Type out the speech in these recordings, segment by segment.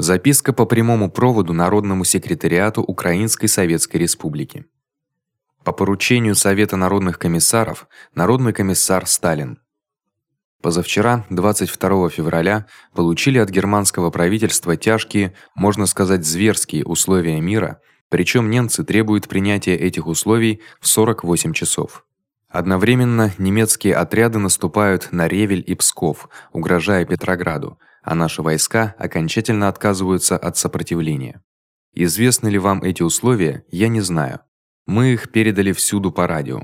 Записка по прямому проводу Народному секретариату Украинской Советской Республики. По поручению Совета народных комиссаров, Народный комиссар Сталин. Позавчера, 22 февраля, получили от германского правительства тяжкие, можно сказать, зверские условия мира, причём немцы требуют принятия этих условий в 48 часов. Одновременно немецкие отряды наступают на Ревель и Псков, угрожая Петрограду, а наши войска окончательно отказываются от сопротивления. Известны ли вам эти условия, я не знаю. Мы их передали всюду по радио.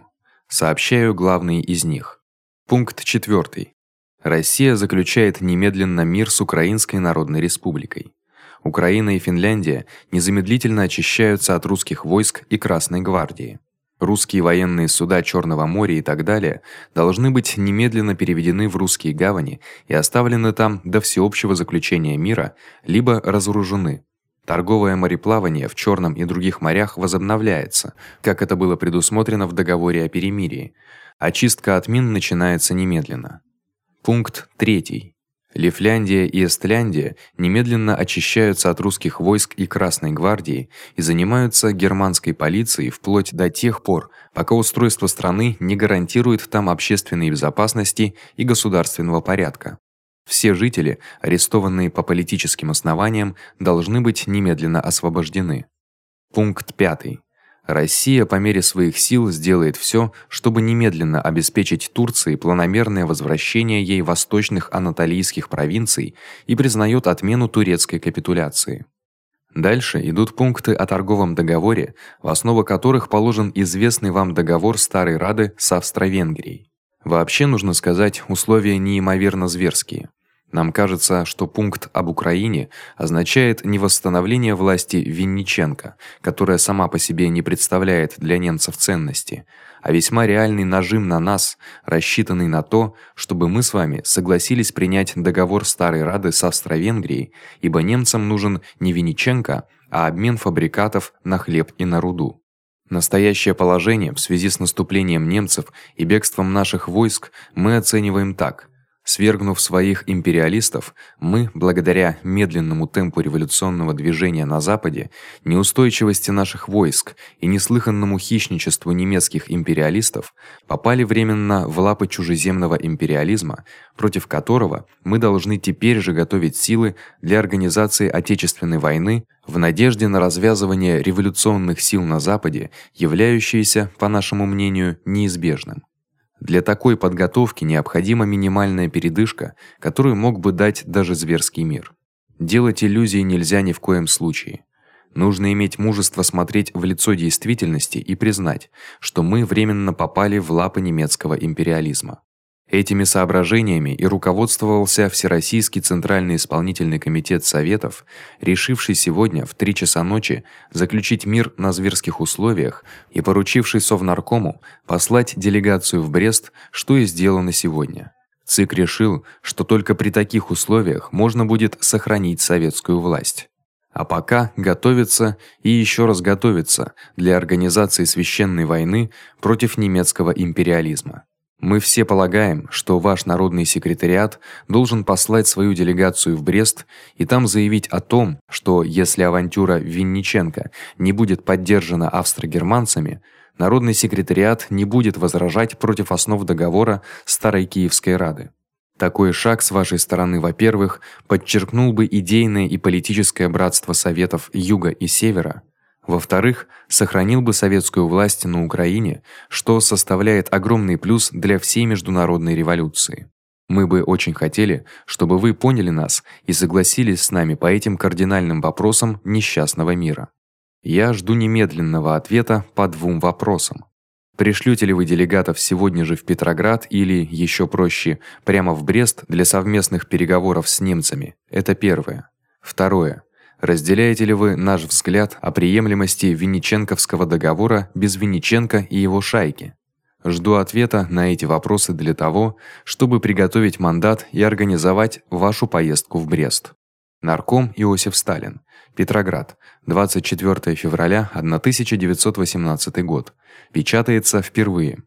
Сообщаю главные из них. Пункт 4. Россия заключает немедленно мир с Украинской Народной Республикой. Украина и Финляндия незамедлительно очищаются от русских войск и Красной гвардии. Русские военные суда Чёрного моря и так далее должны быть немедленно переведены в русские гавани и оставлены там до всеобщего заключения мира, либо разоружены. Торговое мореплавание в Чёрном и других морях возобновляется, как это было предусмотрено в договоре о перемирии. Очистка от мин начинается немедленно. Пункт 3. Лифляндия и Эстляндия немедленно очищаются от русских войск и Красной гвардии и занимаются германской полицией вплоть до тех пор, пока устройство страны не гарантирует там общественной безопасности и государственного порядка. Все жители, арестованные по политическим основаниям, должны быть немедленно освобождены. Пункт 5. Россия по мере своих сил сделает всё, чтобы немедленно обеспечить Турции планомерное возвращение ей восточных анатолийских провинций и признаёт отмену турецкой капитуляции. Дальше идут пункты о торговом договоре, в основу которых положен известный вам договор Старой Рады с Австро-Венгрией. Вообще нужно сказать, условия неимоверно зверские. Нам кажется, что пункт об Украине означает не восстановление власти Винниченко, которая сама по себе не представляет для немцев ценности, а весьма реальный нажим на нас, рассчитанный на то, чтобы мы с вами согласились принять договор Старой Рады с Австро-Венгрией, ибо немцам нужен не Винниченко, а обмен фабрикатов на хлеб и на руду. Настоящее положение в связи с наступлением немцев и бегством наших войск мы оцениваем так: Свергнув своих империалистов, мы, благодаря медленному темпу революционного движения на западе, неустойчивости наших войск и неслыханному хищничеству немецких империалистов, попали временно в лапы чужеземного империализма, против которого мы должны теперь же готовить силы для организации отечественной войны в надежде на развязывание революционных сил на западе, являющееся, по нашему мнению, неизбежным. Для такой подготовки необходима минимальная передышка, которую мог бы дать даже зверский мир. Делать иллюзии нельзя ни в коем случае. Нужно иметь мужество смотреть в лицо действительности и признать, что мы временно попали в лапы немецкого империализма. Этими соображениями и руководствовался Всероссийский Центральный исполнительный комитет советов, решивший сегодня в 3 часа ночи заключить мир на зверских условиях и поручивший Совнаркому послать делегацию в Брест, что и сделано сегодня. ЦИК решил, что только при таких условиях можно будет сохранить советскую власть. А пока готовится и ещё раз готовится для организации священной войны против немецкого империализма. Мы все полагаем, что ваш народный секретариат должен послать свою делегацию в Брест и там заявить о том, что если авантюра Винниченко не будет поддержана австро-германцами, народный секретариат не будет возражать против основ договора Старой Киевской Рады. Такой шаг с вашей стороны, во-первых, подчеркнул бы идейное и политическое братство советов Юга и Севера, во-вторых, сохранил бы советскую власть на Украине, что составляет огромный плюс для всей международной революции. Мы бы очень хотели, чтобы вы поняли нас и согласились с нами по этим кардинальным вопросам несчастного мира. Я жду немедленного ответа по двум вопросам. Пришлёте ли вы делегатов сегодня же в Петроград или ещё проще, прямо в Брест для совместных переговоров с немцами? Это первое. Второе. Разделяете ли вы наш взгляд о приемлемости Винниченковского договора без Винниченко и его шайки? Жду ответа на эти вопросы для того, чтобы приготовить мандат и организовать вашу поездку в Брест. Нарком Иосиф Сталин. Петроград. 24 февраля 1918 год. Печатается впервые.